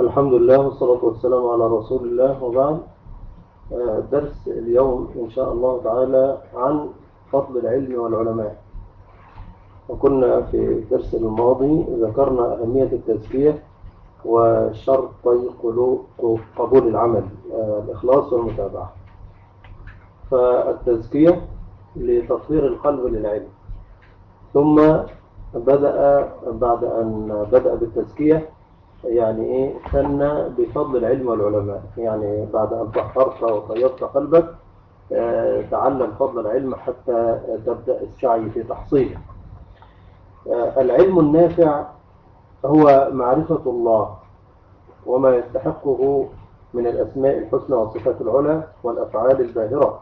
الحمد لله والصلاة والسلام على رسول الله وبعد درس اليوم إن شاء الله تعالى عن فضل العلم والعلماء وكنا في الدرس الماضي ذكرنا أهمية التزكية وشرطي قبول العمل الإخلاص والمتابعة فالتزكية لتطهير القلب للعلم ثم بدأ بعد أن بدأ بالتزكية يعني إيه ثنى بفضل العلم والعلماء. يعني بعد أن طهرت وطيبت قلبك آه، تعلم فضل العلم حتى تبدأ السعي في تحصيله. آه، العلم النافع هو معرفة الله وما يستحقه من الأسماء الحسنى والصفات العلى والأفعال الباهرة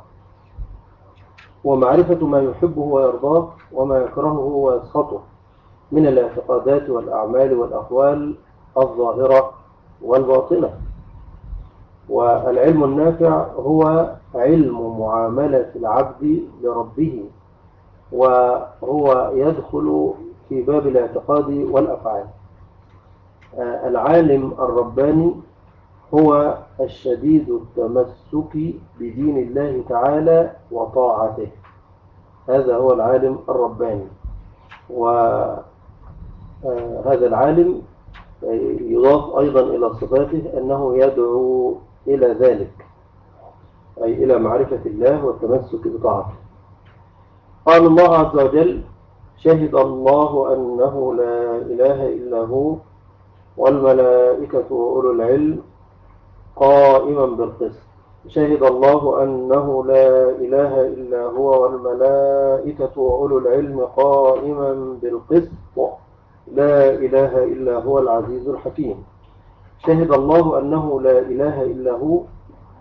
ومعرفة ما يحبه ويرضاه وما يكرهه ويسخطه من الاعتقادات والأعمال والأقوال الظاهرة والباطنة. والعلم النافع هو علم معاملة العبد لربه وهو يدخل في باب الاعتقاد والأفعال. العالم الرباني هو الشديد التمسك بدين الله تعالى وطاعته. هذا هو العالم الرباني. وهذا العالم يضاف أيضا إلى صفاته أنه يدعو إلى ذلك أي إلى معرفة الله والتمسك بطاعته. قال الله عز وجل شهد الله أنه لا إله إلا هو والملائكة وأولو العلم قائما بالقسط. شهد الله أنه لا إله إلا هو والملائكة وأولو العلم قائما بالقسط. لا إله إلا هو العزيز الحكيم. شهد الله أنه لا إله إلا هو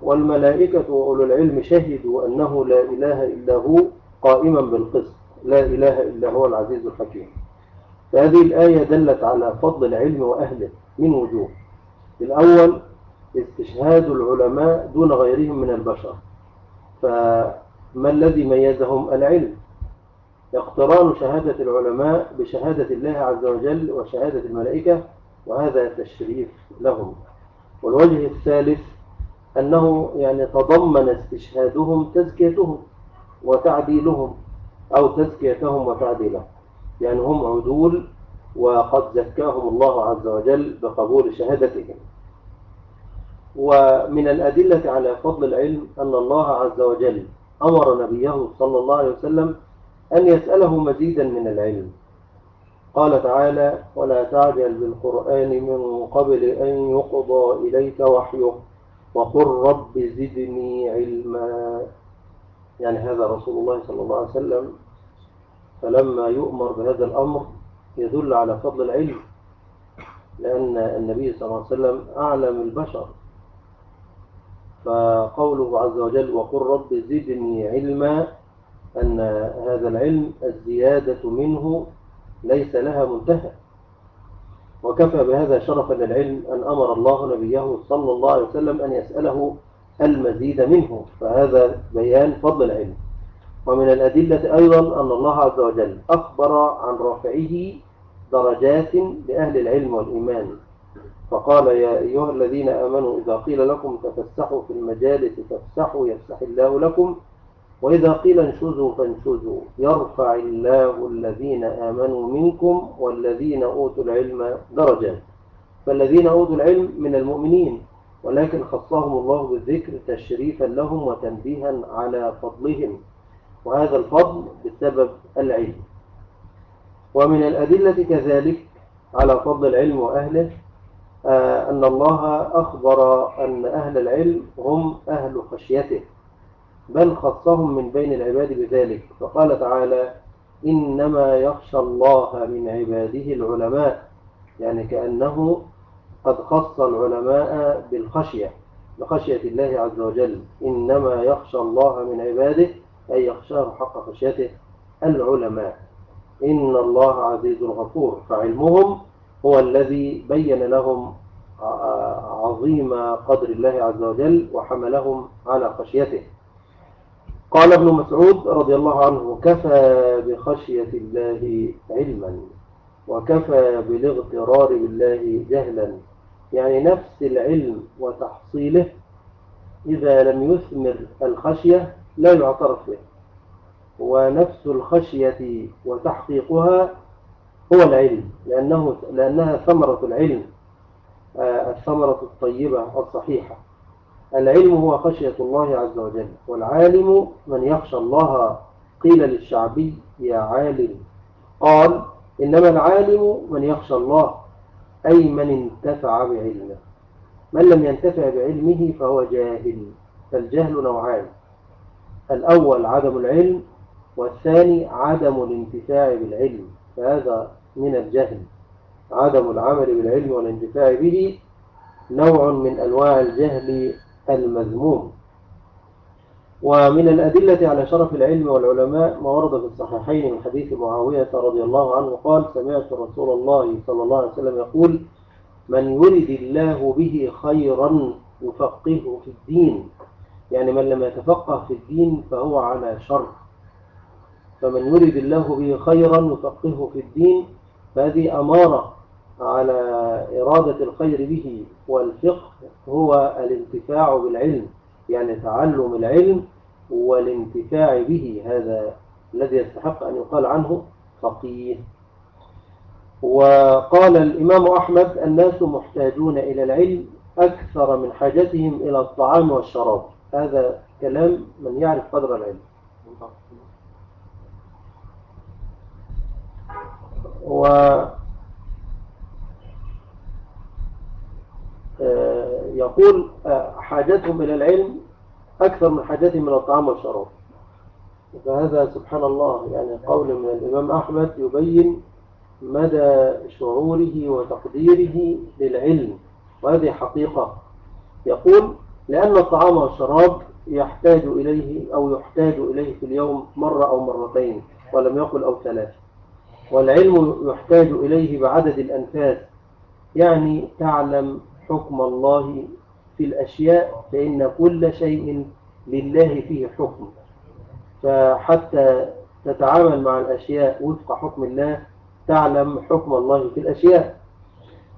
والملائكة وأولو العلم شهدوا أنه لا إله إلا هو قائما بالقسط لا إله إلا هو العزيز الحكيم. فهذه الآية دلت على فضل العلم وأهله من وجوه. الأول استشهاد العلماء دون غيرهم من البشر. فما الذي ميزهم؟ العلم. اقتران شهادة العلماء بشهادة الله عز وجل وشهادة الملائكة وهذا تشريف لهم. والوجه الثالث أنه يعني تضمن استشهادهم تزكيتهم وتعديلهم أو تزكيتهم وتعديلهم يعني هم عدول وقد زكاهم الله عز وجل بقبول شهادتهم. ومن الأدلة على فضل العلم أن الله عز وجل أمر نبيه صلى الله عليه وسلم أن يسأله مزيدا من العلم. قال تعالى ولا تعجل بالقرآن من قبل أن يقضى إليك وحيه وقل رب زدني علما. يعني هذا رسول الله صلى الله عليه وسلم فلما يؤمر بهذا الأمر يدل على فضل العلم لأن النبي صلى الله عليه وسلم أعلم البشر. فقوله عز وجل وقل رب زدني علما أن هذا العلم الزيادة منه ليس لها منتهى. وكفى بهذا شرفا للعلم أن أمر الله نبيه صلى الله عليه وسلم أن يسأله المزيد منه فهذا بيان فضل العلم. ومن الأدلة أيضا أن الله عز وجل أخبر عن رفعه درجات لأهل العلم والإيمان. فقال يا أيها الذين آمنوا إذا قيل لكم تفسحوا في المجالس تفسحوا يفسح الله لكم وإذا قيل انشزوا فانشزوا. يرفع الله الذين آمنوا منكم والذين أوتوا العلم درجات فالذين أوتوا العلم من المؤمنين ولكن خصهم الله بالذكر تشريفا لهم وتنبيها على فضلهم. وهذا الفضل بسبب العلم. ومن الأدلة كذلك على فضل العلم وأهله آه، أن الله أخبر أن أهل العلم هم أهل خشيته. بل خصهم من بين العباد بذلك. فقال تعالى إنما يخشى الله من عباده العلماء يعني كأنه قد خص العلماء بالخشية بخشية الله عز وجل. إنما يخشى الله من عباده أي يخشاه حق خشيته العلماء. إن الله عزيز غفور فعلمهم هو الذي بين لهم عظيم قدر الله عز وجل وحملهم على خشيته. قال ابن مسعود رضي الله عنه كفى بخشية الله علما وكفى بالاغترار بالله جهلا. يعني نفس العلم وتحصيله إذا لم يثمر الخشية لا يعترف به. ونفس الخشية وتحقيقها هو العلم لأنه لأنها ثمرة العلم آه، الثمرة الطيبة الصحيحة. العلم هو خشية الله عز وجل والعالم من يخشى الله. قيل للشعبي يا عالم. قال إنما العالم من يخشى الله أي من انتفع بعلمه. من لم ينتفع بعلمه فهو جاهل فالجهل نوعان. الأول عدم العلم والثاني عدم الانتفاع بالعلم فهذا من الجهل. عدم العمل بالعلم والانتفاع به نوع من أنواع الجهل المذموم. ومن الأدلة على شرف العلم والعلماء ما ورد في الصحيحين من حديث معاوية رضي الله عنه قال سمعت رسول الله صلى الله عليه وسلم يقول من يرد الله به خيرا يفقهه في الدين. يعني من لم يتفقه في الدين فهو على شر. فمن يرد الله به خيرا يفقهه في الدين فهذه أمارة. على إرادة الخير به والفقه هو الانتفاع بالعلم يعني تعلم العلم والانتفاع به هذا الذي يستحق أن يقال عنه فقيه. وقال الإمام أحمد الناس محتاجون إلى العلم أكثر من حاجتهم إلى الطعام والشراب. هذا كلام من يعرف قدر العلم. و آه، يقول آه، حاجتهم إلى العلم أكثر من حاجتهم إلى الطعام والشراب. فهذا سبحان الله يعني قول من الإمام أحمد يبين مدى شعوره وتقديره للعلم. وهذه حقيقة. يقول لأن الطعام والشراب يحتاج إليه أو يحتاج إليه في اليوم مرة أو مرتين ولم يقل أو ثلاث. والعلم يحتاج إليه بعدد الأنفاس. يعني تعلم حكم الله في الأشياء فإن كل شيء لله فيه حكم. فحتى تتعامل مع الأشياء وفق حكم الله تعلم حكم الله في الأشياء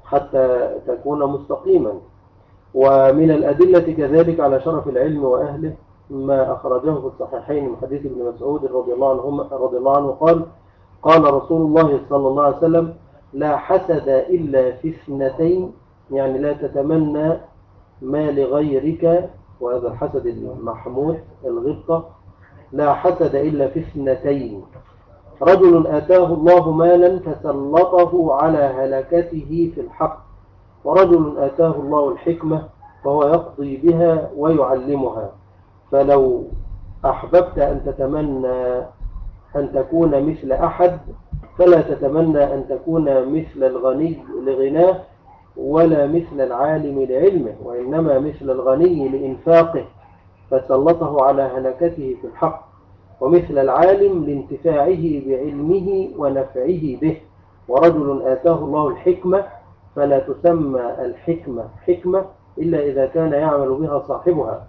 حتى تكون مستقيما. ومن الأدلة كذلك على شرف العلم وأهله ما أخرجه في الصحيحين من حديث ابن مسعود رضي الله عنه, رضي الله عنه قال قال رسول الله صلى الله عليه وسلم لا حسد إلا في اثنتين يعني لا تتمنى ما لغيرك وهذا الحسد المحمود الغبطة. لا حسد إلا في اثنتين. رجل آتاه الله مالا فسلطه على هلكته في الحق. ورجل آتاه الله الحكمة فهو يقضي بها ويعلمها. فلو أحببت أن تتمنى أن تكون مثل أحد فلا تتمنى أن تكون مثل الغني لغناه ولا مثل العالم لعلمه وإنما مثل الغني لإنفاقه فسلطه على هلكته في الحق ومثل العالم لانتفاعه بعلمه ونفعه به. ورجل آتاه الله الحكمة فلا تسمى الحكمة حكمة إلا إذا كان يعمل بها صاحبها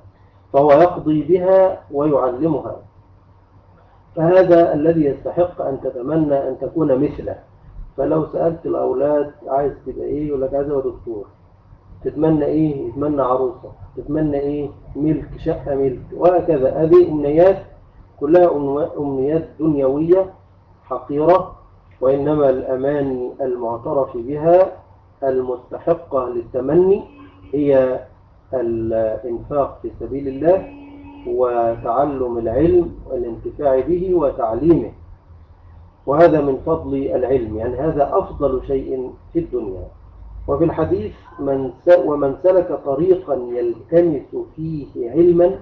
فهو يقضي بها ويعلمها. فهذا الذي يستحق أن تتمنى أن تكون مثله. فلو سألت الأولاد عايز تبقى إيه يقول لك عايز أبقى دكتور. تتمنى إيه؟ يتمنى عروسة. تتمنى إيه؟ ملك شقة ملك. وهكذا. هذه أمنيات كلها أمنيات دنيوية حقيرة وإنما الأماني المعترف بها المستحقة للتمني هي الإنفاق في سبيل الله وتعلم العلم والانتفاع به وتعليمه. وهذا من فضل العلم يعني هذا أفضل شيء في الدنيا. وفي الحديث من ومن سلك طريقا يلتمس فيه علما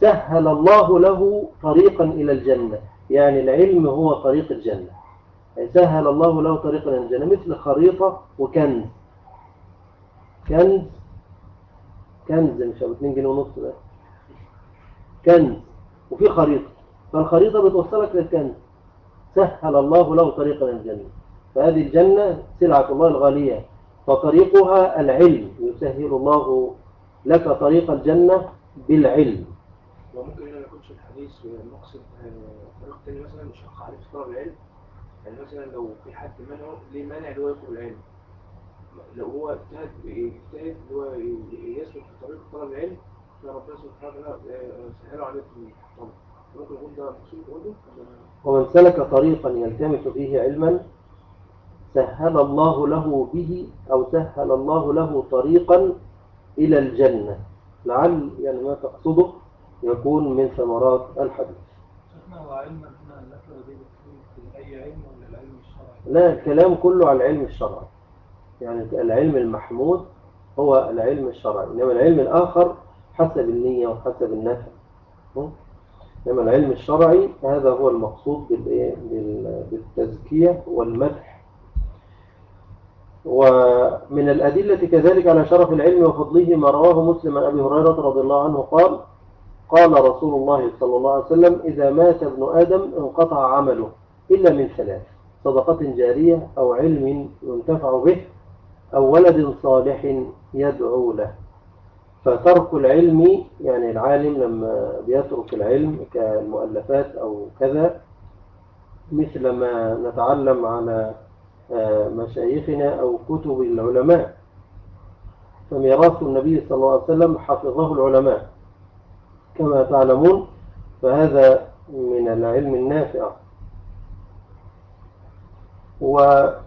سهل الله له طريقا إلى الجنة. يعني العلم هو طريق الجنة. يعني سهل الله له طريقا إلى الجنة مثل خريطة وكنز. كنز كنز مش أبو 2 جنيه ونص ده. كنز وفي خريطة. فالخريطة بتوصلك للكنز. سهل الله له طريقا إلى الجنة. فهذه الجنة سلعة الله الغالية فطريقها العلم يسهل الله لك طريق الجنة بالعلم. وممكن هنا ما يكونش الحديث مقصد آه، طريق تاني مثلا مش هقع عليه في طلب العلم. يعني مثلا لو في حد منه ليه مانع اللي هو يطلب العلم؟ لو هو اجتهد اجتهد اللي هو يسلك في طريق طلب العلم فربنا سبحانه وتعالى آه، سهله عليه في الطلب. ممكن يكون ده مقصود برضه؟ ومن سلك طريقا يلتمس فيه علما سهل الله له به أو سهل الله له طريقا إلى الجنة لعل يعني ما تقصده يكون من ثمرات الحديث علما أي علم ولا العلم الشرعي؟ لا الكلام كله على العلم الشرعي يعني العلم المحمود هو العلم الشرعي إنما العلم الآخر حسب النية وحسب النفع? إنما العلم الشرعي هذا هو المقصود؟ بال- بالتزكية والمدح ومن الأدلة كذلك على شرف العلم وفضله ما رواه مسلم عن أبي هريرة رضي الله عنه قال قال رسول الله صلى الله عليه وسلم إذا مات ابن آدم انقطع عمله إلا من ثلاث صدقة جارية أو علم ينتفع به أو ولد صالح يدعو له فترك العلم يعني العالم لما بيترك العلم كالمؤلفات أو كذا مثل ما نتعلم على آه، مشايخنا أو كتب العلماء. فميراث النبي صلى الله عليه وسلم حفظه العلماء. كما تعلمون فهذا من العلم النافع. ونذكر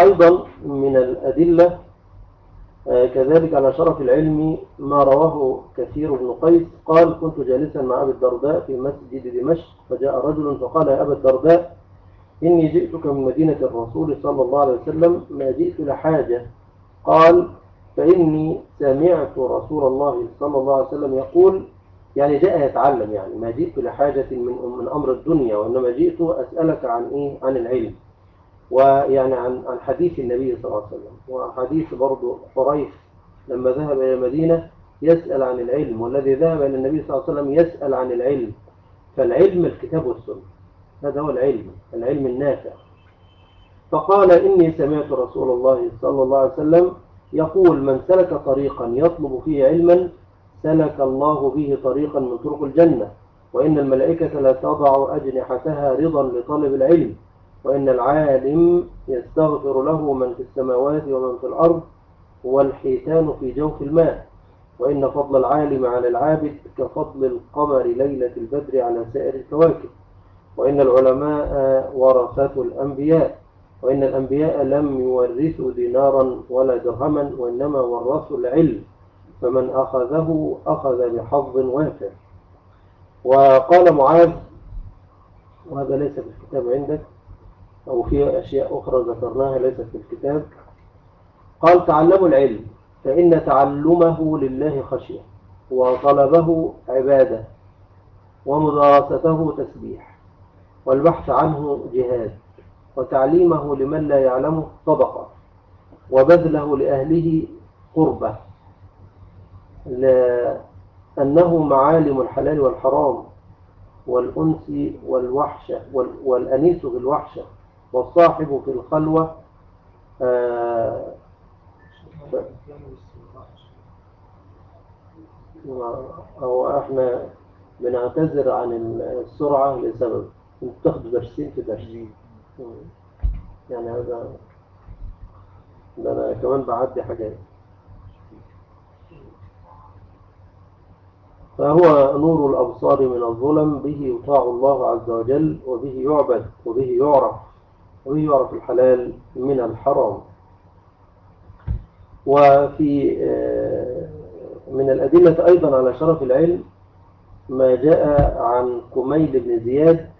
أيضا من الأدلة كذلك على شرف العلم ما رواه كثير بن قيس. قال كنت جالسا مع أبي الدرداء في مسجد دمشق فجاء رجل فقال يا أبا الدرداء إني جئتك من مدينة الرسول صلى الله عليه وسلم ما جئت لحاجة. قال فإني سمعت رسول الله صلى الله عليه وسلم يقول يعني جاء يتعلم يعني ما جئت لحاجة من من أمر الدنيا وإنما جئت أسألك عن إيه؟ عن العلم. ويعني عن عن حديث النبي صلى الله عليه وسلم. وحديث برضه حريث لما ذهب إلى المدينة يسأل عن العلم والذي ذهب إلى النبي صلى الله عليه وسلم يسأل عن العلم. فالعلم الكتاب والسنة. هذا هو العلم العلم النافع. فقال إني سمعت رسول الله صلى الله عليه وسلم يقول من سلك طريقا يطلب فيه علما سلك الله به طريقا من طرق الجنة. وإن الملائكة لا تضع أجنحتها رضا لطالب العلم. وإن العالم يستغفر له من في السماوات ومن في الأرض والحيتان في جوف الماء. وإن فضل العالم على العابد كفضل القمر ليلة البدر على سائر الكواكب. وإن العلماء ورثة الأنبياء. وإن الأنبياء لم يورثوا دينارا ولا درهما وإنما ورثوا العلم. فمن أخذه أخذ بحظ وافر. وقال معاذ وهذا ليس في الكتاب عندك أو في أشياء أخرى ذكرناها ليست في الكتاب. قال تعلموا العلم فإن تعلمه لله خشية وطلبه عبادة ومدارسته تسبيح والبحث عنه جهاد وتعليمه لمن لا يعلمه صدقة وبذله لأهله قربة. لأنه معالم الحلال والحرام والأنس والوحشة وال- والأنيس بالوحشة والصاحب في الخلوة آه، أو إحنا بنعتذر عن السرعة لسبب بتاخد درسين في درس. يعني هذا ده أنا كمان بعدي حاجات فهو نور الأبصار من الظلم به يطاع الله عز وجل وبه يعبد وبه يعرف. وبه يعرف الحلال من الحرام. وفي آه، من الأدلة أيضا على شرف العلم ما جاء عن كميل بن زياد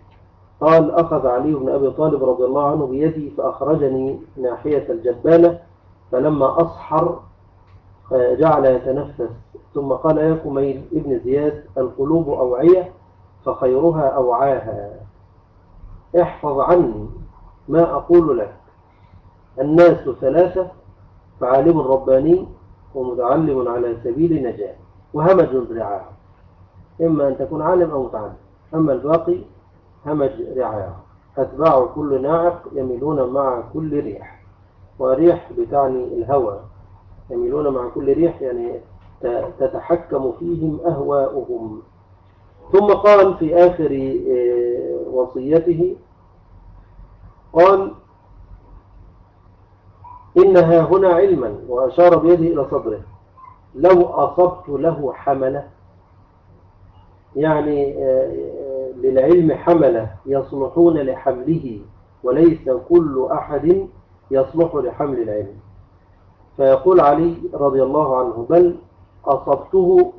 قال أخذ علي بن أبي طالب رضي الله عنه بيدي فأخرجني ناحية الجبانة فلما أصحر آه، جعل يتنفس. ثم قال يا كميل ابن زياد القلوب أوعية فخيرها أوعاها. احفظ عني. ما أقول لك. الناس ثلاثة فعالم رباني ومتعلم على سبيل نجاة وهمج رعاع إما أن تكون عالم أو متعلم. أما الباقي همج رعاع أتباع كل ناعق يميلون مع كل ريح. وريح بتعني الهوى. يميلون مع كل ريح يعني تتحكم فيهم أهواؤهم. ثم قال في آخر آه، وصيته قال إنها هنا علما وأشار بيده إلى صدره. لو أصبت له حملة يعني آه، آه، للعلم حملة يصلحون لحمله وليس كل أحد يصلح لحمل العلم. فيقول علي رضي الله عنه بل أصبته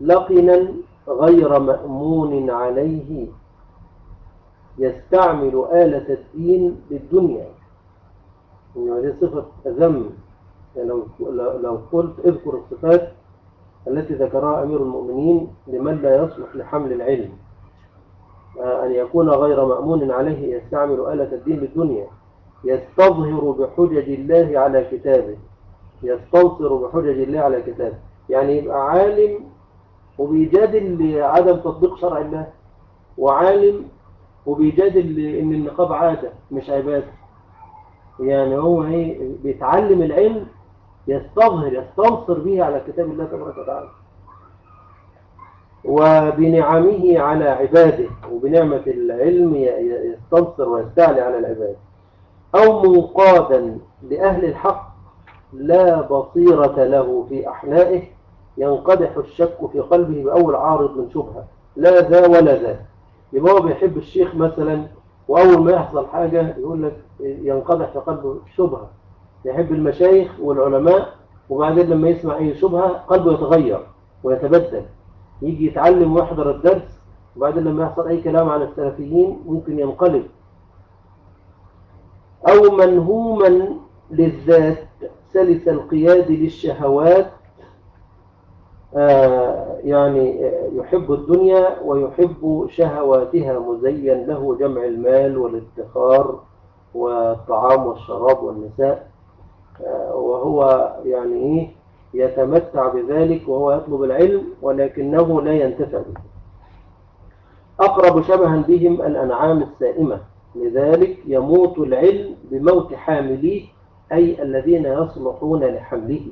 لقنا غير مأمون عليه يستعمل آلة الدين للدنيا يعني هذه صفة ذم. يعني لو, لو قلت اذكر الصفات التي ذكرها أمير المؤمنين لمن لا يصلح لحمل العلم. أن يكون غير مأمون عليه يستعمل آلة الدين للدنيا يستظهر بحجج الله على كتابه. يستنصر بحجج الله على كتابه. يعني يبقى عالم وبيجادل لعدم تطبيق شرع الله. وعالم وبيجادل ان النقاب عادة مش عبادة. يعني هو إيه بيتعلم العلم يستظهر يستنصر به على كتاب الله تبارك وتعالى. وبنعمه على عباده وبنعمة العلم يستنصر ويستعلي على العباد. أو منقادا لأهل الحق لا بصيرة له في أحنائه ينقدح الشك في قلبه بأول عارض من شبهة. لا ذا ولا ذا يبقى هو بيحب الشيخ مثلا وأول ما يحصل حاجة يقول لك ينقدح في قلبه شبهة. يحب المشايخ والعلماء وبعدين لما يسمع أي شبهة قلبه يتغير ويتبدل. يجي يتعلم ويحضر الدرس وبعدين لما يحصل أي كلام عن السلفيين ممكن ينقلب. أو منهوما للذات سلس القياد للشهوات. آه، يعني يحب الدنيا ويحب شهواتها مزين له جمع المال والادخار والطعام والشراب والنساء. آه، وهو يعني إيه يتمتع بذلك وهو يطلب العلم ولكنه لا ينتفع به. أقرب شبها بهم الأنعام السائمة. لذلك يموت العلم بموت حامليه أي الذين يصلحون لحمله.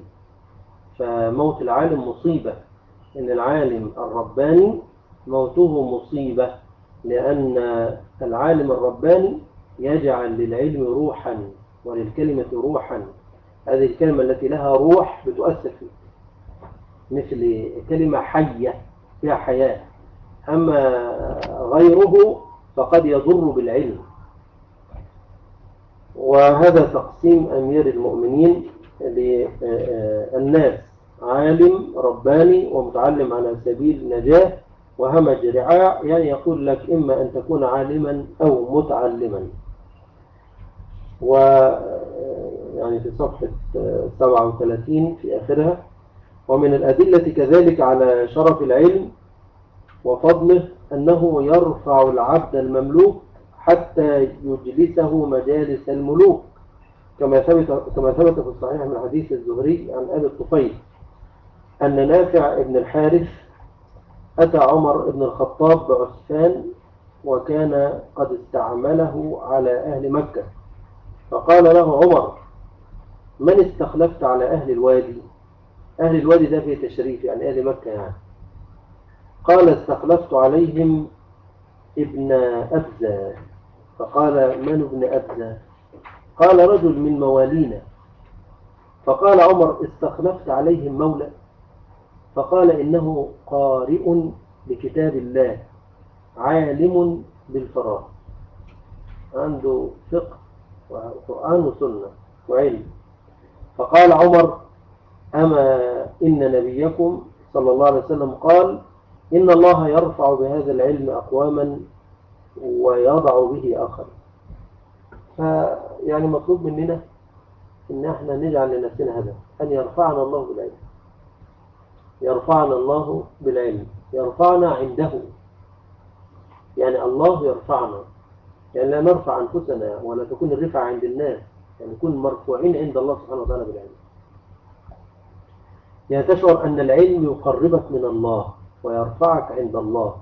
فموت العالم مصيبة. إن العالم الرباني موته مصيبة لأن العالم الرباني يجعل للعلم روحا وللكلمة روحا. هذه الكلمة التي لها روح بتؤثر فيه مثل كلمة حية فيها حياة. أما غيره فقد يضر بالعلم. وهذا تقسيم أمير المؤمنين للناس. عالم رباني ومتعلم على سبيل النجاة وهمج رعاع يعني يقول لك إما أن تكون عالما أو متعلما. و يعني في صفحة 37 في آخرها ومن الأدلة كذلك على شرف العلم وفضله أنه يرفع العبد المملوك حتى يجلسه مجالس الملوك كما ثبت كما ثبت في الصحيح من حديث الزهري عن أبي الطفيل. أن نافع ابن الحارث أتى عمر بن الخطاب بعسفان وكان قد استعمله على أهل مكة. فقال له عمر من استخلفت على أهل الوادي؟ أهل الوادي ده في تشريف يعني أهل مكة يعني. قال استخلفت عليهم ابن أبزة. فقال من ابن أبزة؟ قال رجل من موالينا. فقال عمر استخلفت عليهم مولى فقال إنه قارئ لكتاب الله عالم بالفراغ. عنده فقه وقرآن وسنة وعلم. فقال عمر أما إن نبيكم صلى الله عليه وسلم قال إن الله يرفع بهذا العلم أقواما ويضع به آخر فيعني مطلوب مننا إن إحنا نجعل لنفسنا هذا أن يرفعنا الله بالعلم. يرفعنا الله بالعلم يرفعنا عنده. يعني الله يرفعنا. يعني لا نرفع أنفسنا ولا تكون الرفع عند الناس يعني نكون مرفوعين عند الله سبحانه وتعالى بالعلم. يعني تشعر أن العلم يقربك من الله ويرفعك عند الله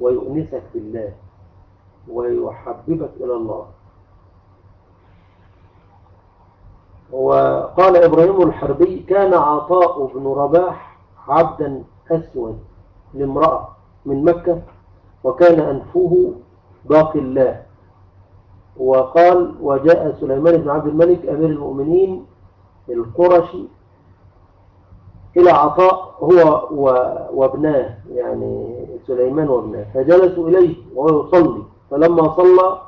ويؤنسك بالله ويحببك إلى الله. وقال إبراهيم الحربي كان عطاء بن رباح عبدا أسود لامرأة من مكة وكان أنفه باقي الله. وقال وجاء سليمان بن عبد الملك أمير المؤمنين القرشي إلى عطاء هو وابناه يعني سليمان وابناه. فجلسوا إليه وهو يصلي. فلما صلى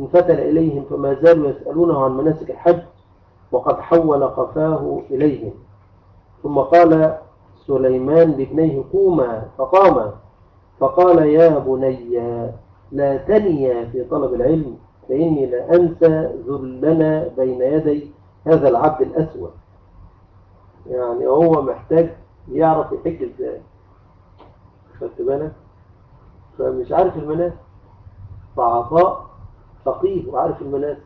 انفتل إليهم فما زالوا يسألونه عن مناسك الحج وقد حول قفاه إليهم. ثم قال سليمان لابنيه قوما فقاما. فقال يا بني لا تنيا في طلب العلم فإني لا أنسى ذلنا بين يدي هذا العبد الأسود. يعني هو محتاج يعرف يحج إزاي. خدت بالك؟ فمش عارف المناسك فعطاء فقيه وعارف المناسك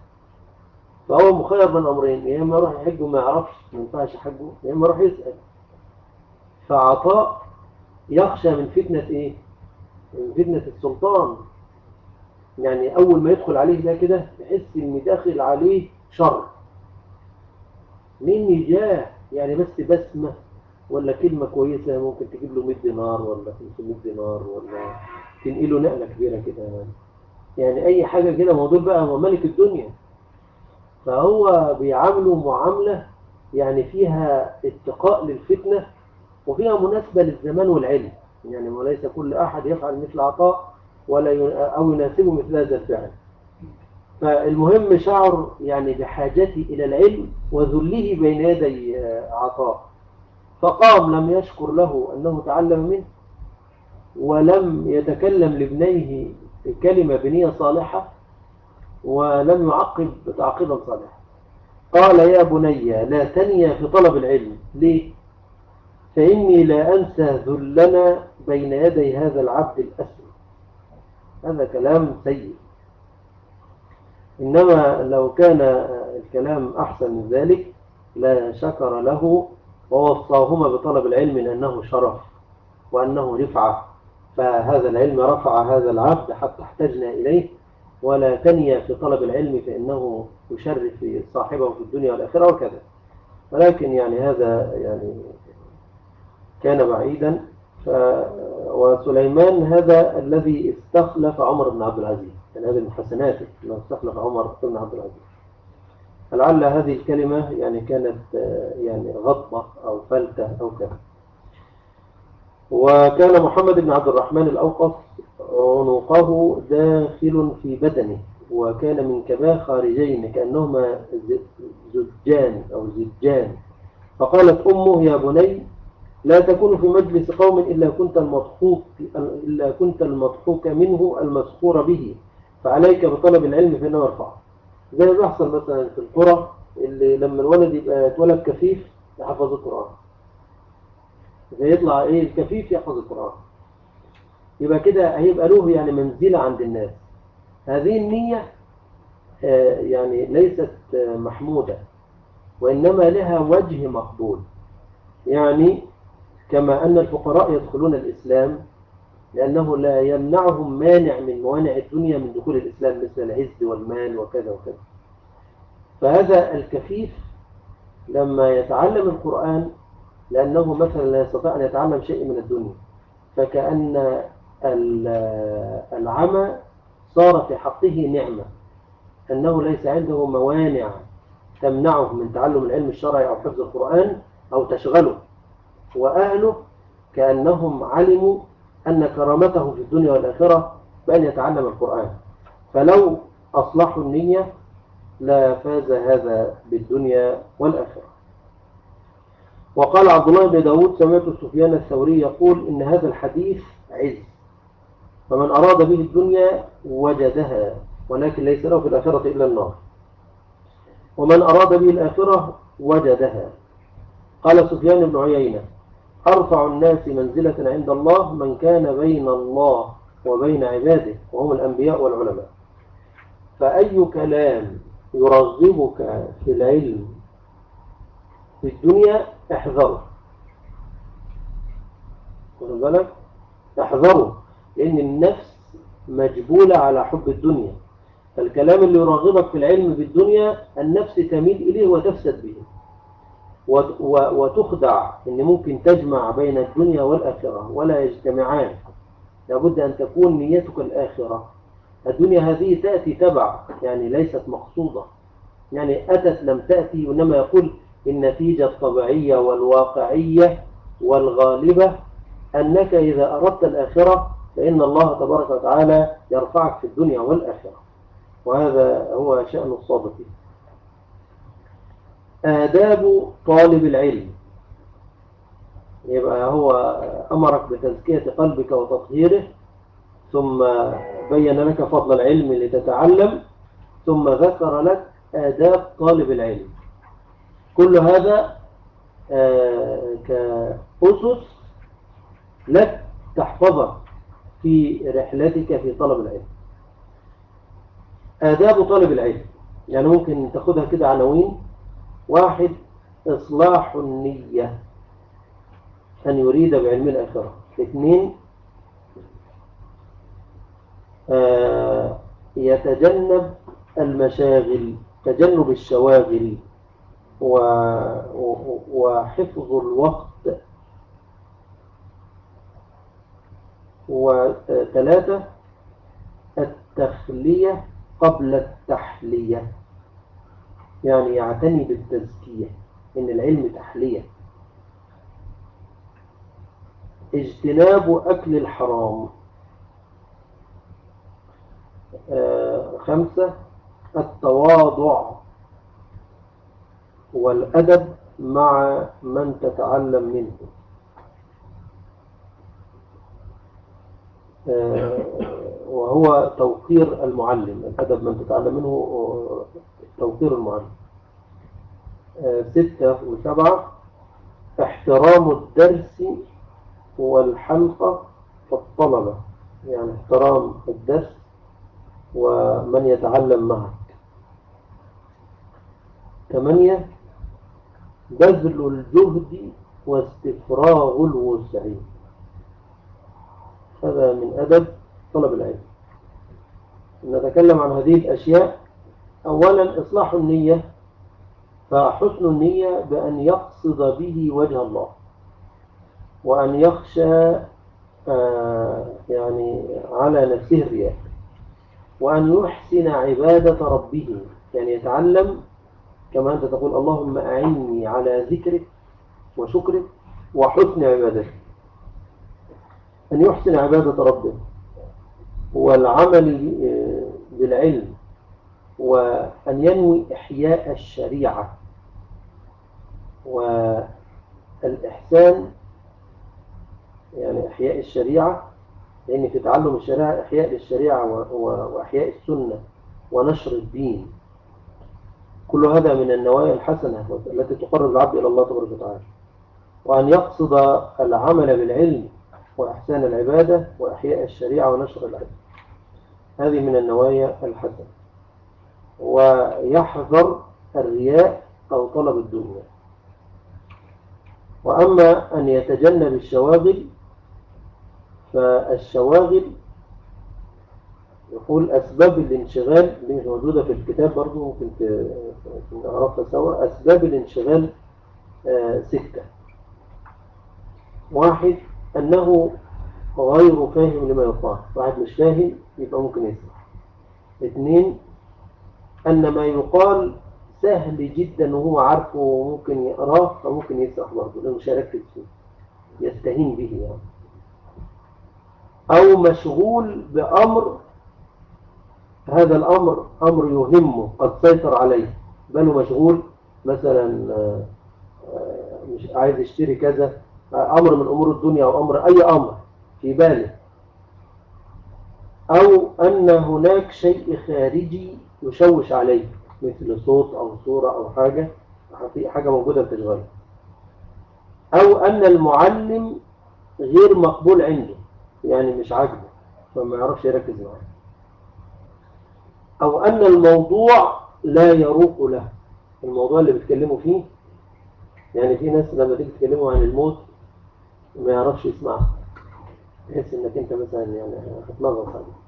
فهو مخير من أمرين يا إما يروح يحج وما يعرفش ما ينفعش حجه يا إما يروح يسأل. فعطاء يخشى من فتنة إيه؟ من فتنة السلطان يعني أول ما يدخل عليه ده كده يحس إن داخل عليه شر مني جاه يعني بس بسمة ولا كلمة كويسة ممكن تجيب له 100 دينار ولا 500 دينار ولا تنقله نقلة كبيرة كده يعني. يعني أي حاجة كده موضوع بقى هو ملك الدنيا فهو بيعامله معاملة يعني فيها اتقاء للفتنة وفيها مناسبة للزمان والعلم. يعني وليس كل أحد يفعل مثل عطاء ولا أو يناسبه مثل هذا الفعل. فالمهم شعر يعني بحاجته إلى العلم وذله بين يدي آه، عطاء. فقام لم يشكر له أنه تعلم منه ولم يتكلم لابنيه كلمة بنية صالحة ولم يعقب تعقيبا صالحا. قال يا بني لا تنيا في طلب العلم. ليه؟ فإني لا أنسى ذلنا بين يدي هذا العبد الأسود. هذا كلام سيء. إنما لو كان الكلام أحسن من ذلك لا شكر له ووصاهما بطلب العلم لأنه شرف وأنه رفعة. فهذا العلم رفع هذا العبد حتى احتجنا إليه. ولا تنيا في طلب العلم فإنه يشرف صاحبه في الدنيا والآخرة وكذا. ولكن يعني هذا يعني كان بعيدا ف... وسليمان هذا الذي استخلف عمر بن عبد العزيز كان هذا من حسناته إنه استخلف عمر بن عبد العزيز. فلعل هذه الكلمة يعني كانت يعني غضبة أو فلتة أو كذا. وكان محمد بن عبد الرحمن الأوقف عنقه داخل في بدنه وكان من كباه خارجين كأنهما زجان أو زجان. فقالت أمه يا بني لا تكون في مجلس قوم إلا كنت المضحوك إلا كنت المضحوك منه المسخور به. فعليك بطلب العلم فإنه يرفعه زي ما بيحصل مثلا في القرى اللي لما الولد يبقى يتولد كفيف يحفظ القرآن. فيطلع إيه الكفيف يحفظ القرآن. يبقى كده هيبقى له يعني منزلة عند الناس. هذه النية آه، يعني ليست محمودة وإنما لها وجه مقبول. يعني كما أن الفقراء يدخلون الإسلام لأنه لا يمنعهم مانع من موانع الدنيا من دخول الإسلام مثل العز والمال وكذا وكذا. فهذا الكفيف لما يتعلم القرآن لأنه مثلا لا يستطيع أن يتعلم شيء من الدنيا فكأن ال- العمى صار في حقه نعمة أنه ليس عنده موانع تمنعه من تعلم العلم الشرعي أو حفظ القرآن أو تشغله. وأهله كأنهم علموا أن كرامته في الدنيا والآخرة بأن يتعلم القرآن. فلو أصلحوا النية لا فاز هذا بالدنيا والآخرة. وقال عبد الله بن داود سمعت سفيان الثوري يقول إن هذا الحديث عز. فمن أراد به الدنيا وجدها ولكن ليس له في الآخرة إلا النار. ومن أراد به الآخرة وجدها. قال سفيان بن عيينة أرفع الناس منزلة عند الله من كان بين الله وبين عباده وهم الأنبياء والعلماء. فأي كلام يرغبك في العلم في الدنيا احذره. واخد بالك؟ احذره لأن النفس مجبولة على حب الدنيا. فالكلام اللي يرغبك في العلم بالدنيا النفس تميل إليه وتفسد به. وتخدع إن ممكن تجمع بين الدنيا والآخرة ولا يجتمعان. لابد أن تكون نيتك الآخرة. الدنيا هذه تأتي تبع يعني ليست مقصودة. يعني أتت لم تأتي وإنما يقول النتيجة الطبيعية والواقعية والغالبة أنك إذا أردت الآخرة فإن الله تبارك وتعالى يرفعك في الدنيا والآخرة. وهذا هو شأن الصادقين. آداب طالب العلم. يبقى هو أمرك بتزكية قلبك وتطهيره ثم بين لك فضل العلم لتتعلم ثم ذكر لك آداب طالب العلم. كل هذا آه، كأسس لك تحفظك في رحلتك في طلب العلم. آداب طالب العلم. يعني ممكن تاخدها كده عناوين. واحد إصلاح النية. أن يريد بعلم الآخرة. اثنين آه، يتجنب المشاغل تجنب الشواغل وحفظ الوقت. وثلاثة التخلية قبل التحلية. يعني يعتني بالتزكية إن العلم تحلية. اجتناب أكل الحرام. آه، خمسة التواضع والأدب مع من تتعلم منه. آه، وهو توقير المعلم الأدب من تتعلم منه آه، توقير المعلم. ستة وسبعة احترام الدرس والحلقة والطلبة يعني احترام الدرس ومن يتعلم معك. ثمانية بذل الجهد واستفراغ الوسع. هذا من أدب طلب العلم. نتكلم عن هذه الأشياء أولا إصلاح النية فحسن النية بأن يقصد به وجه الله وأن يخشى آه، يعني على نفسه الرياء وأن يحسن عبادة ربه يعني يتعلم كما أنت تقول اللهم أعني على ذكرك وشكرك وحسن عبادتك. أن يحسن عبادة ربه والعمل بالعلم وأن ينوي إحياء الشريعة. والإحسان يعني إحياء الشريعة لأن في تعلم الشريعة إحياء للشريعة وإحياء السنة ونشر الدين. كل هذا من النوايا الحسنة التي تقرب العبد إلى الله تبارك وتعالى. وأن يقصد العمل بالعلم وإحسان العبادة وإحياء الشريعة ونشر العلم. هذه من النوايا الحسنة. ويحذر الرياء أو طلب الدنيا وأما أن يتجنب الشواغل فالشواغل يقول أسباب الانشغال مش موجودة في الكتاب برضو ممكن نعرفها سوا. أسباب الانشغال آه، ستة واحد أنه غير فاهم لما يقال واحد مش فاهم يبقى ممكن يسمع اثنين أن ما يقال سهل جدا وهو عارفه وممكن يقراه فممكن يسرح برضه لأنه هيركز فيه يستهين به يعني. أو مشغول بأمر هذا الأمر أمر يهمه قد سيطر عليه. بل مشغول مثلا آه، مش عايز يشتري كذا أمر من أمور الدنيا أو أمر أي أمر في باله. أو أن هناك شيء خارجي يشوش عليه مثل صوت أو صورة أو حاجة حاجة موجودة بتشغله أو أن المعلم غير مقبول عنده يعني مش عاجبه فما يعرفش يركز معاه. أو أن الموضوع لا يروق له. الموضوع اللي بيتكلموا فيه يعني في ناس لما تيجي تكلموا عن الموت ما يعرفش يسمعها تحس إنك أنت مثلا يعني هتلغط عليه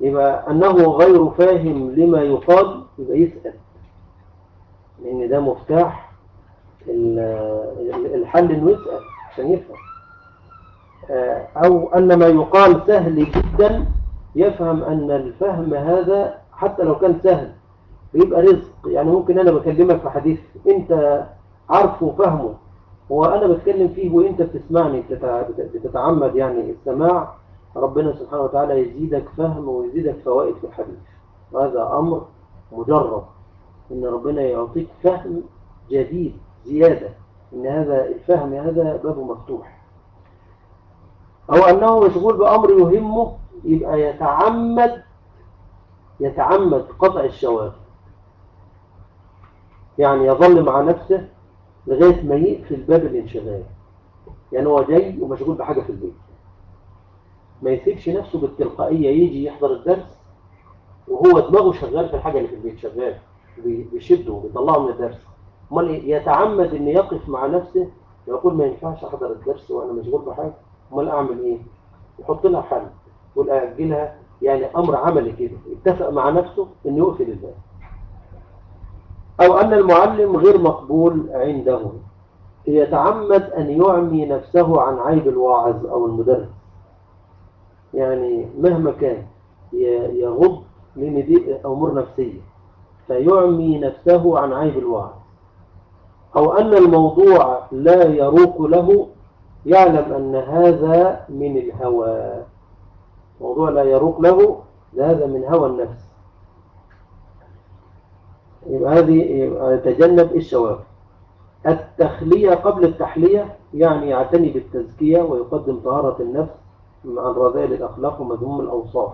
يبقى أنه غير فاهم لما يقال يبقى يسأل. لأن ده مفتاح الحل إنه يسأل عشان يفهم. آه، أو أن ما يقال سهل جدا يفهم أن الفهم هذا حتى لو كان سهل يبقى رزق. يعني ممكن أنا بكلمك في حديث أنت عارفه وفهمه وأنا بتكلم فيه وأنت بتسمعني بتتع- بتتعمد يعني السماع ربنا سبحانه وتعالى يزيدك فهم ويزيدك فوائد في الحديث. وهذا أمر مجرب. إن ربنا يعطيك فهم جديد زيادة. إن هذا الفهم هذا بابه مفتوح. أو أنه مشغول بأمر يهمه يبقى يتعمد يتعمد قطع الشواغل يعني يظل مع نفسه لغاية ما يقفل باب الانشغال. يعني هو جاي ومشغول بحاجة في البيت. ما يسيبش نفسه بالتلقائية يجي يحضر الدرس وهو دماغه شغال في الحاجة اللي في البيت شغال بي- بيشده بيطلعه من الدرس. أمال؟ يتعمد إن يقف مع نفسه يقول ما ينفعش أحضر الدرس وأنا مشغول بحاجة أمال أعمل إيه؟ يحط لها حل يقول أجلها يعني أمر عملي كده اتفق مع نفسه إنه يقفل الباب. أو أن المعلم غير مقبول عنده يتعمد أن يعمي نفسه عن عيب الواعظ أو المدرس. يعني مهما كان يغض لأن دي أمور نفسية فيعمي نفسه عن عيب الواعظ أو أن الموضوع لا يروق له يعلم أن هذا من الهوى. موضوع لا يروق له هذا من هوى النفس. يبقى هذه يتجنب الشواذ التخلية قبل التحلية يعني يعتني بالتزكية ويقدم طهارة النفس عن رذائل الأخلاق ومذموم الأوصاف.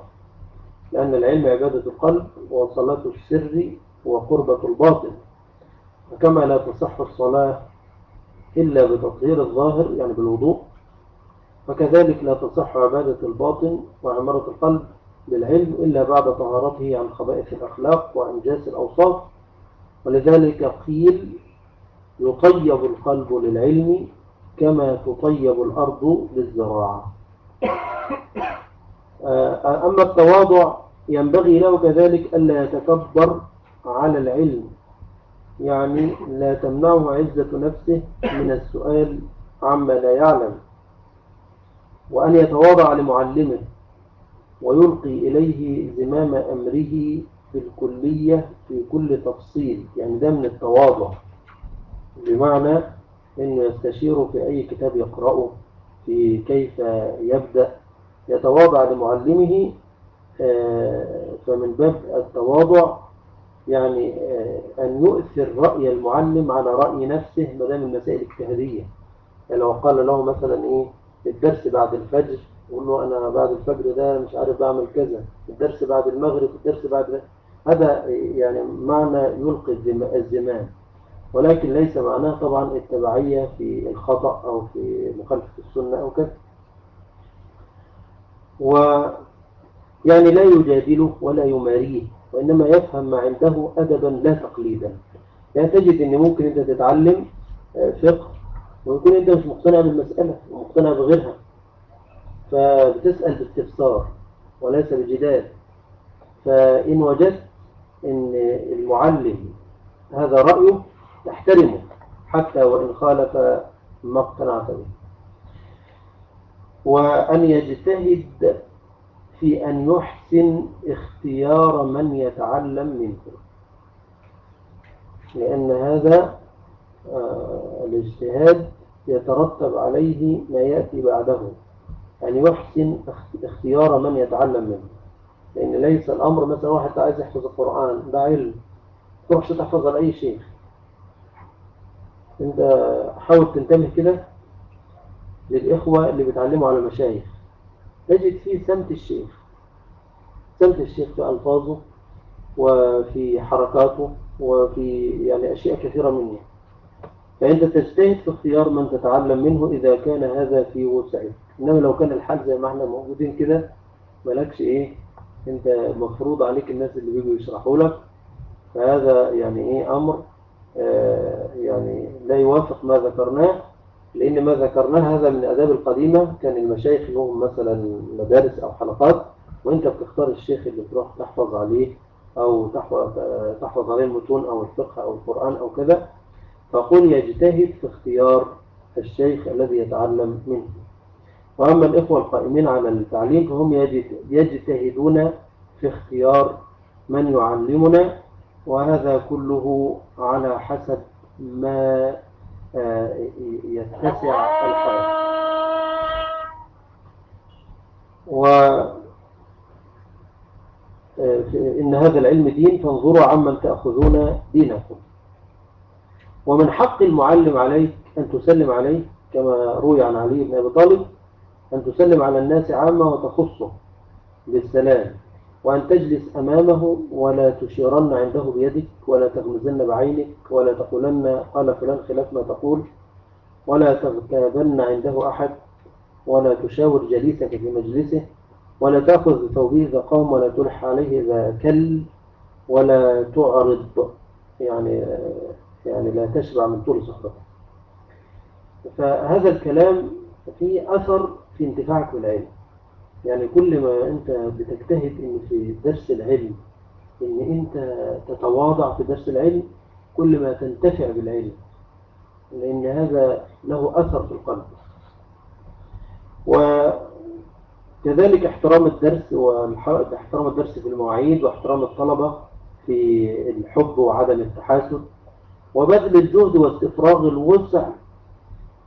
لأن العلم عبادة القلب وصلاة السر وقربة الباطن. وكما لا تصح الصلاة إلا بتطهير الظاهر يعني بالوضوء. فكذلك لا تصح عبادة الباطن وعمارة القلب بالعلم إلا بعد طهارته عن خبائث الأخلاق وأنجاس الأوصاف. ولذلك قيل يطيب القلب للعلم كما تطيب الأرض للزراعة. أما التواضع ينبغي له كذلك ألا يتكبر على العلم. يعني لا تمنعه عزة نفسه من السؤال عما لا يعلم. وأن يتواضع لمعلمه ويلقي إليه زمام أمره في الكلية في كل تفصيل. يعني ده من التواضع. بمعنى أنه يستشير في أي كتاب يقرأه. في كيف يبدأ يتواضع لمعلمه آه، فمن باب التواضع يعني آه، أن يؤثر رأي المعلم على رأي نفسه ما دام المسائل اجتهادية يعني لو قال له مثلا إيه الدرس بعد الفجر يقول له أنا بعد الفجر ده مش عارف بعمل كذا الدرس بعد المغرب الدرس بعد. هذا يعني معنى يلقي الزم- الزمام ولكن ليس معناه طبعا التبعية في الخطأ أو في مخالفة السنة أو كذا. ويعني لا يجادله ولا يماريه وإنما يفهم ما عنده أدبا لا تقليدا. يعني تجد أن ممكن أنت تتعلم آه، فقه ويكون أنت مش مقتنع بالمسألة ومقتنع بغيرها. فبتسأل باستفسار وليس بجدال. فإن وجدت أن المعلم هذا رأيه تحترمه حتى وإن خالف ما اقتنعت به. وأن يجتهد في أن يحسن اختيار من يتعلم منه لأن هذا آه، الاجتهاد يترتب عليه ما يأتي بعده. يعني يحسن اخت- اختيار من يتعلم منه. لأن ليس الأمر مثلا واحد عايز يحفظ القرآن ده علم. تروحش تحفظ على أي شيخ. أنت حاول تنتبه كده للإخوة اللي بيتعلموا على المشايخ. تجد فيه سمت الشيخ سمت الشيخ في ألفاظه وفي حركاته وفي يعني أشياء كثيرة منه. فأنت تجتهد في اختيار من تتعلم منه إذا كان هذا في وسعك إنما لو كان الحال زي ما إحنا موجودين كده مالكش إيه أنت مفروض عليك الناس اللي بيجوا يشرحوا لك. فهذا يعني إيه أمر آه يعني لا يوافق ما ذكرناه لأن ما ذكرناه هذا من الآداب القديمة كان المشايخ لهم مثلا مدارس أو حلقات وأنت بتختار الشيخ اللي تروح تحفظ عليه أو تحفظ, عليه المتون أو الفقه أو القرآن أو كذا. فقل يجتهد في اختيار الشيخ الذي يتعلم منه. وأما الإخوة القائمين على التعليم فهم يجت- يجتهدون في اختيار من يعلمنا وهذا كله على حسب ما آه، يتسع الحال و آه، إن هذا العلم دين فانظروا عمن تأخذون دينكم. ومن حق المعلم عليك أن تسلم عليه كما روي عن علي بن أبي طالب أن تسلم على الناس عامة وتخصه بالسلام. وأن تجلس أمامه ولا تشيرن عنده بيدك ولا تغمزن بعينك ولا تقولن قال فلان خلاف ما تقول ولا تغتابن عنده أحد ولا تشاور جليسك في مجلسه ولا تأخذ إذا قام ولا تلح عليه إذا كل ولا تعرض يعني يعني لا تشبع من طول صحبته. فهذا الكلام فيه أثر في انتفاعك بالعلم. يعني كل ما أنت بتجتهد إن في درس العلم إن أنت تتواضع في درس العلم كل ما تنتفع بالعلم لأن هذا له أثر في القلب. وكذلك احترام الدرس واحترام الدرس في المواعيد واحترام الطلبة في الحب وعدم التحاسد وبذل الجهد واستفراغ الوسع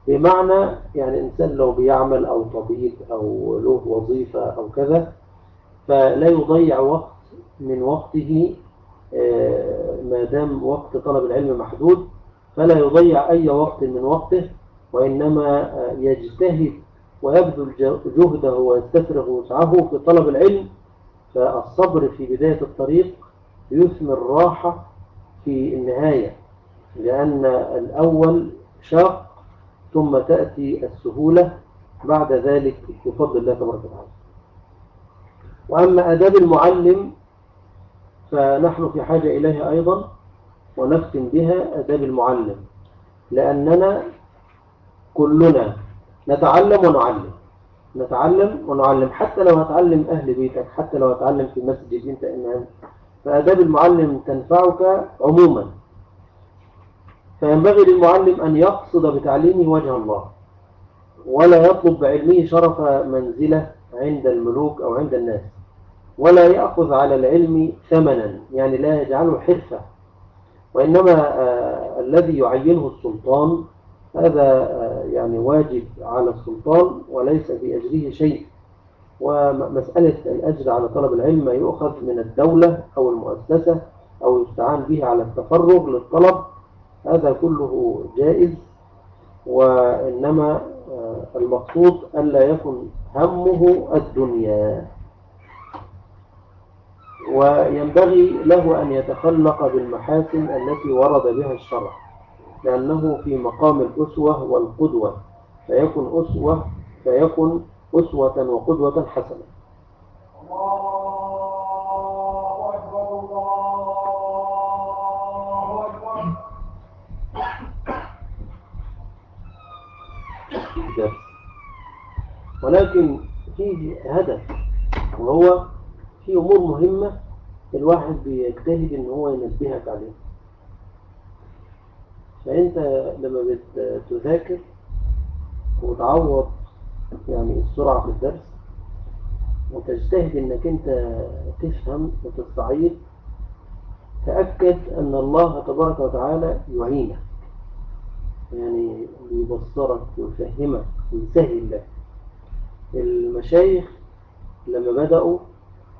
بمعنى يعني إنسان لو بيعمل أو طبيب أو له وظيفة أو كذا فلا يضيع وقت من وقته آه، ما دام وقت طلب العلم محدود فلا يضيع أي وقت من وقته وإنما آه، يجتهد ويبذل جهده ويستفرغ وسعه في طلب العلم فالصبر في بداية الطريق يثمر راحة في النهاية لأن الأول شاق ثم تأتي السهولة بعد ذلك بفضل الله تبارك وتعالى. وأما أداب المعلم فنحن في حاجة إليها أيضا ونختم بها أداب المعلم لأننا كلنا نتعلم ونعلم نتعلم ونعلم. حتى لو هتعلم أهل بيتك حتى لو هتعلم في مسجد أنت إمام فأداب المعلم تنفعك عموما. فينبغي للمعلم أن يقصد بتعليمه وجه الله ولا يطلب بعلمه شرف منزلة عند الملوك أو عند الناس ولا يأخذ على العلم ثمنا يعني لا يجعله حرفة. وإنما آه الذي يعينه السلطان هذا آه يعني واجب على السلطان وليس في أجره شيء. ومسألة الأجر على طلب العلم ما يؤخذ من الدولة أو المؤسسة أو يستعان به على التفرغ للطلب هذا كله جائز وإنما آه المقصود ألا يكن همه الدنيا. وينبغي له أن يتخلق بالمحاسن التي ورد بها الشرع لأنه في مقام الأسوة والقدوة فيكن أسوة فيكن أسوة وقدوة حسنة. درس ولكن فيه هدف وهو في أمور مهمة الواحد بيجتهد إن هو ينبهك عليها. فأنت لما بتذاكر وتعوض يعني السرعة في الدرس وتجتهد إنك أنت تفهم وتستعيد تأكد أن الله تبارك وتعالى يعينك. يعني يبصرك ويفهمك ويسهل لك. المشايخ لما بدأوا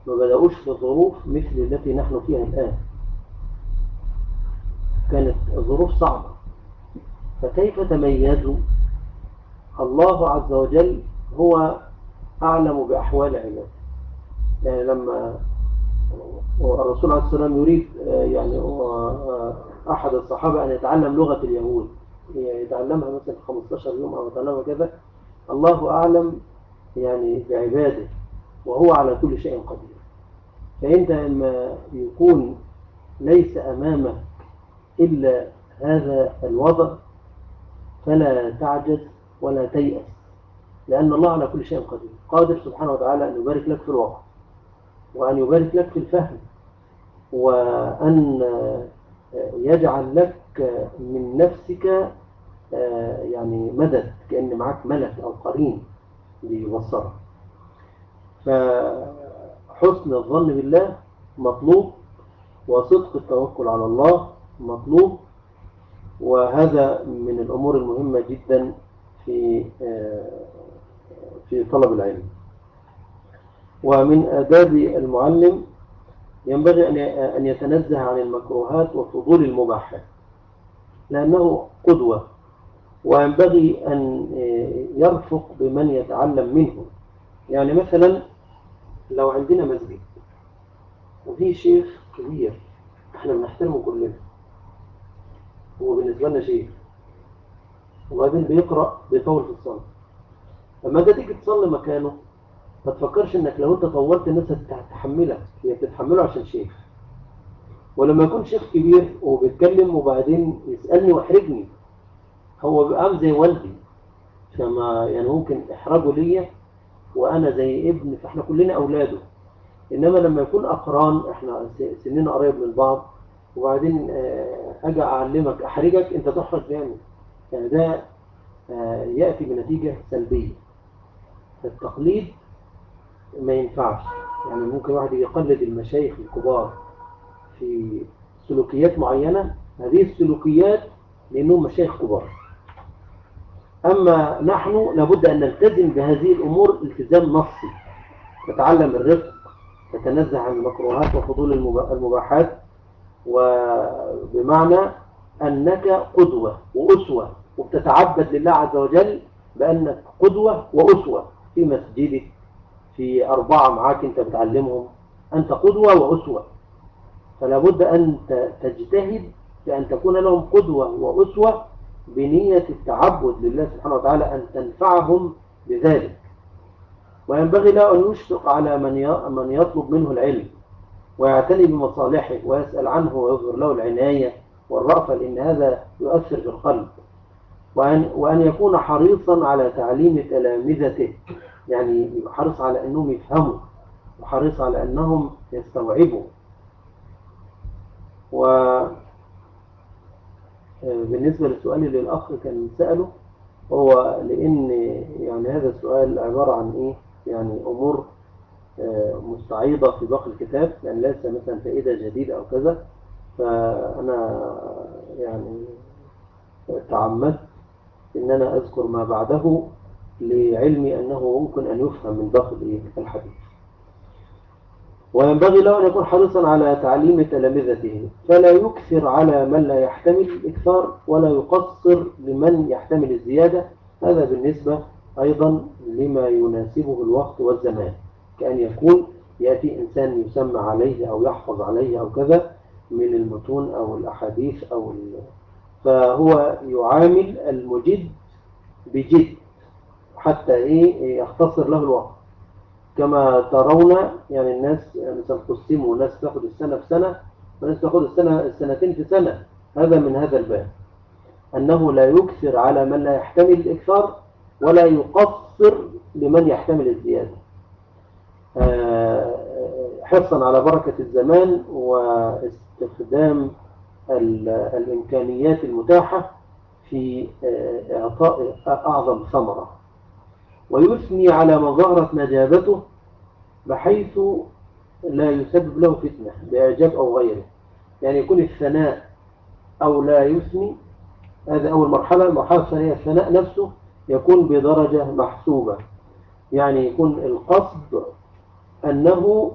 ما بدأوش في ظروف مثل التي نحن فيها الآن. كانت ظروف صعبة. فكيف تميزوا؟ الله عز وجل هو أعلم بأحوال عباده يعني لما الرسول عليه السلام يريد يعني أحد الصحابة أن يتعلم لغة اليهود. يتعلمها مثلا 15 يوم أو يتعلمها كذا الله أعلم يعني بعباده وهو على كل شيء قدير. فأنت لما يكون ليس أمامك إلا هذا الوضع فلا تعجز ولا تيأس لأن الله على كل شيء قدير. قادر سبحانه وتعالى أن يبارك لك في الوقت وأن يبارك لك في الفهم وأن يجعل لك من نفسك يعني مدد كأن معك ملك أو قرين بيبصرها فحسن الظن بالله مطلوب وصدق التوكل على الله مطلوب وهذا من الأمور المهمة جدا في في طلب العلم. ومن آداب المعلم ينبغي أن يتنزه عن المكروهات وفضول المباحات لأنه قدوة. وينبغي أن يرفق بمن يتعلم منه. يعني مثلا لو عندنا مسجد وفي شيخ كبير إحنا بنحترمه كلنا. هو بالنسبة لنا شيخ. وبعدين بيقرأ بيطول في الصلاة. لما انت تيجي تصلي مكانه ما تفكرش إنك لو أنت طولت الناس هتتحملك. هي بتتحمله عشان شيخ. ولما يكون شيخ كبير وبيتكلم وبعدين يسألني ويحرجني هو بقى زي والدي فما يعني ممكن احرجه ليا وأنا زي ابن فإحنا كلنا أولاده. إنما لما يكون أقران إحنا سننا قريب من بعض وبعدين أجي أعلمك أحرجك أنت تحرج جامد. يعني ده يأتي بنتيجة سلبية. التقليد ما ينفعش. يعني ممكن واحد يقلد المشايخ الكبار في سلوكيات معينة هذه السلوكيات لأنهم مشايخ كبار. أما نحن لابد أن نلتزم بهذه الأمور التزام نصي نتعلم الرفق نتنزه عن المكروهات وفضول المباحات وبمعنى أنك قدوة وأسوة وبتتعبد لله عز وجل بأنك قدوة وأسوة في مسجدك في أربعة معاك أنت بتعلمهم أنت قدوة وأسوة. فلا بد أن تجتهد بأن تكون لهم قدوة وأسوة بنية التعبد لله سبحانه وتعالى أن تنفعهم بذلك. وينبغي له أن يشفق على من يطلب منه العلم ويعتني بمصالحه ويسأل عنه ويظهر له العناية والرأفة لأن هذا يؤثر بالقلب وأن, وأن يكون حريصا على تعليم تلامذته يعني حريص على أنهم يفهموا وحريص على أنهم يستوعبوا. و بالنسبة للسؤال اللي الأخ كان سأله هو لأن يعني هذا السؤال عبارة عن إيه؟ يعني أمور مستعيضة في باقي الكتاب يعني ليس مثلا فائدة جديدة أو كذا. فأنا يعني تعمدت إن أنا أذكر ما بعده لعلمي أنه ممكن أن يفهم من باقي الحديث. وينبغي له أن يكون حريصا على تعليم تلامذته فلا يكثر على من لا يحتمل الإكثار ولا يقصر لمن يحتمل الزيادة. هذا بالنسبة أيضا لما يناسبه الوقت والزمان. كأن يكون يأتي إنسان يسمى عليه أو يحفظ عليه أو كذا من المتون أو الأحاديث أو ال... فهو يعامل المجد بجد حتى إيه يختصر له الوقت. كما ترون يعني الناس مثلا قسموا ناس تاخد السنة في سنة وناس تاخد السنة السنتين في سنة. هذا من هذا الباب. أنه لا يكثر على من لا يحتمل الإكثار ولا يقصر لمن يحتمل الزيادة. حرصا على بركة الزمان واستخدام الإمكانيات المتاحة في إعطاء أعظم ثمرة. ويثني على من ظهرت نجابته بحيث لا يسبب له فتنة بإعجاب أو غيره. يعني يكون الثناء أو لا يثني هذا أول مرحلة. المرحلة الثانية الثناء نفسه يكون بدرجة محسوبة. يعني يكون القصد أنه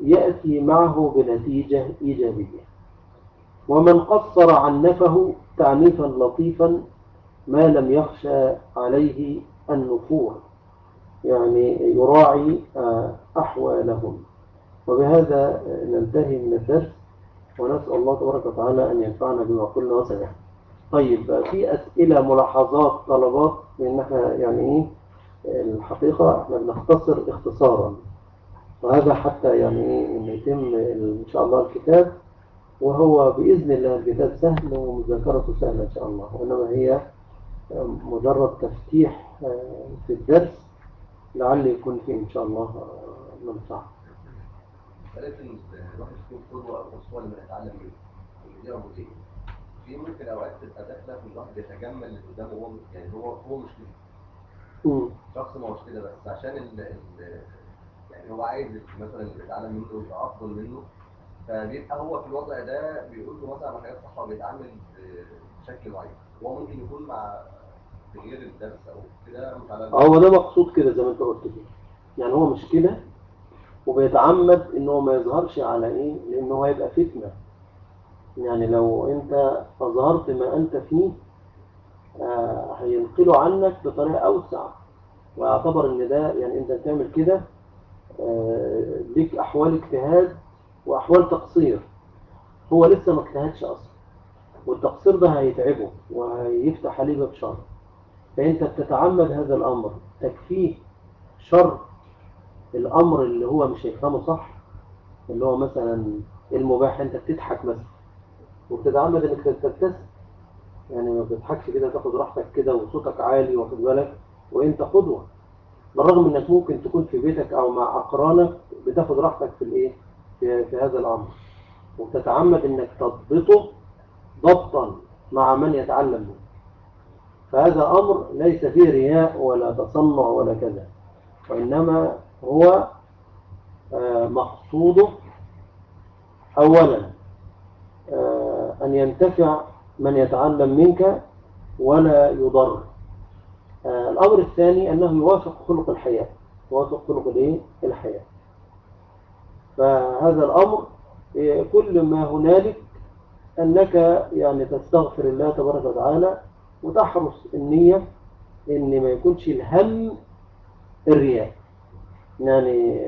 يأتي معه بنتيجة إيجابية. ومن قصر عنفه تعنيفا لطيفا ما لم يخشى عليه النفور يعني يراعي أحوالهم. وبهذا ننتهي من الدرس ونسأل الله تبارك وتعالى أن ينفعنا بما قلنا وسمعنا. طيب في أسئلة ملاحظات طلبات لأن إحنا يعني إيه الحقيقة إحنا بنختصر اختصارا. وهذا حتى يعني إيه إن يتم إن شاء الله الكتاب. وهو بإذن الله الكتاب سهل ومذاكرته سهلة إن شاء الله. وإنما هي مجرد تفتيح في الدرس لعل يكون فيه إن شاء الله منفعة ولكن الواحد يكون قدوة أو أسوة لما يتعلم منه دي ربطين في ممكن أوقات تبقى داخلة في الواحد يتجمل اللي قدامه هو يعني هو هو مش كده. شخص ما هوش كده بس عشان ال ال يعني هو عايز مثلا اللي بيتعلم منه يبقى أفضل منه. فبيبقى هو في الوضع ده بيقول له مثلا حاجات صح وبيتعامل ب- بشكل معين. هو ممكن يكون مع هو ده مقصود كده زي ما انت قلت كده. يعني هو مش كده وبيتعمد إن هو ما يظهرش على إيه؟ لأن هو هيبقى فتنة. يعني لو أنت أظهرت ما أنت فيه آه، هينقلوا عنك بطريقة أوسع. ويعتبر إن ده يعني أنت تعمل كده آه، ليك أحوال اجتهاد وأحوال تقصير. هو لسه ما اجتهدش أصلا. والتقصير ده هيتعبه وهيفتح عليه باب شر. فانت بتتعمد هذا الأمر تكفيه شر الأمر اللي هو مش هيفهمه صح اللي هو مثلا المباح أنت بتضحك مثلا وبتتعمد إنك تبتسم. يعني ما بتضحكش كده تاخد راحتك كده وصوتك عالي واخد بالك؟ وأنت قدوة. بالرغم إنك ممكن تكون في بيتك أو مع أقرانك بتاخد راحتك في الإيه؟ في, في هذا الأمر. وبتتعمد إنك تضبطه ضبطا مع من يتعلم منه. فهذا أمر ليس فيه رياء ولا تصنع ولا كذا وإنما هو آه، مقصوده اولا آه، أن ينتفع من يتعلم منك ولا يضر. آه، الأمر الثاني أنه يوافق خلق الحياة. يوافق خلق الإيه؟ الحياة. فهذا الأمر آه، كل ما هنالك أنك يعني تستغفر الله تبارك وتعالى وتحرص النية إن ما يكونش الهم الرياء يعني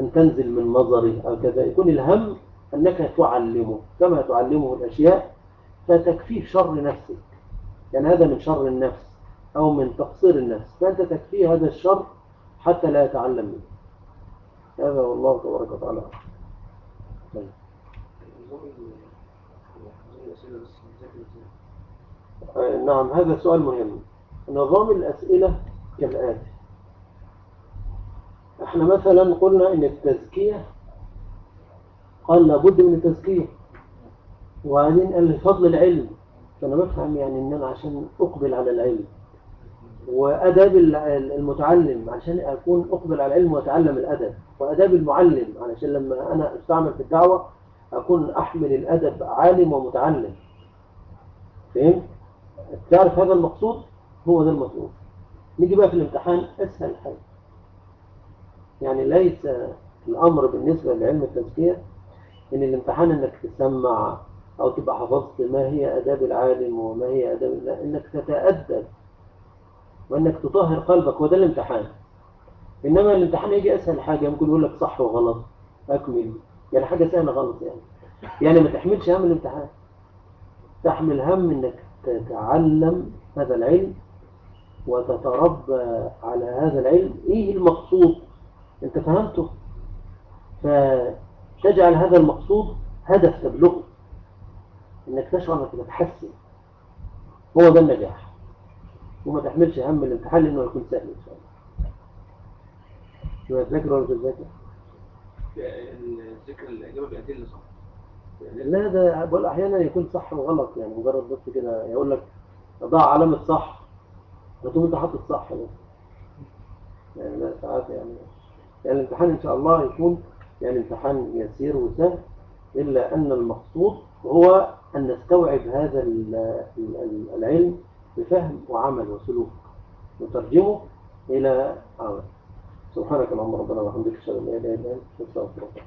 أن تنزل من نظري أو كذا يكون الهم أنك تعلمه كما تعلمه الأشياء فتكفيه شر نفسك. يعني هذا من شر النفس أو من تقصير النفس. فأنت تكفيه هذا الشر حتى لا يتعلم منه. هذا والله تبارك وتعالى. طيب. نظام ال- نظام الأسئلة بس بنذاكر إزاي؟ آه، نعم هذا سؤال مهم. نظام الأسئلة كالآتي. إحنا مثلا قلنا إن التزكية قال لابد من التزكية. وبعدين قال فضل العلم. فأنا بفهم يعني إن أنا عشان أقبل على العلم. وأداب المتعلم عشان أكون أقبل على العلم وأتعلم الأدب. وأداب المعلم علشان لما أنا أستعمل في الدعوة أكون أحمل الأدب عالم ومتعلم. فهمت؟ تعرف هذا المقصود؟ هو ده المطلوب نيجي بقى في الامتحان اسهل حاجة. يعني ليس الأمر بالنسبة لعلم التزكية إن الامتحان إنك تسمع أو تبقى حفظت ما هي آداب العالم وما هي آداب لا إنك تتأدب وإنك تطهر قلبك وده الامتحان. إنما الامتحان يجي أسهل حاجة ممكن يقول لك صح وغلط أكمل. يعني حاجة سهلة غلط يعني. يعني ما تحملش هم الامتحان. تحمل هم إنك تتعلم هذا العلم وتتربى على هذا العلم إيه المقصود؟ أنت فهمته؟ فتجعل هذا المقصود هدف تبلغه إنك تشعر إنك تتحسن. هو ده النجاح. وما تحملش هم الامتحان لأنه يكون سهل إن شاء الله. شو تذاكر ولا تذاكر؟ الذكر الإجابة بأدلة صح؟ لا ده بقول أحيانا يكون صح وغلط يعني مجرد بس كده يقول لك ضع علامة صح فتقوم أنت حاطط صح بس يعني لا ساعات يعني يعني الامتحان إن شاء الله يكون يعني امتحان يسير وسهل إلا أن المقصود هو أن نستوعب هذا ال- ال- العلم بفهم وعمل وسلوك نترجمه إلى عمل سبحانك اللهم ربنا وبحمدك أشهد أن لا إله إلا أنت أستغفرك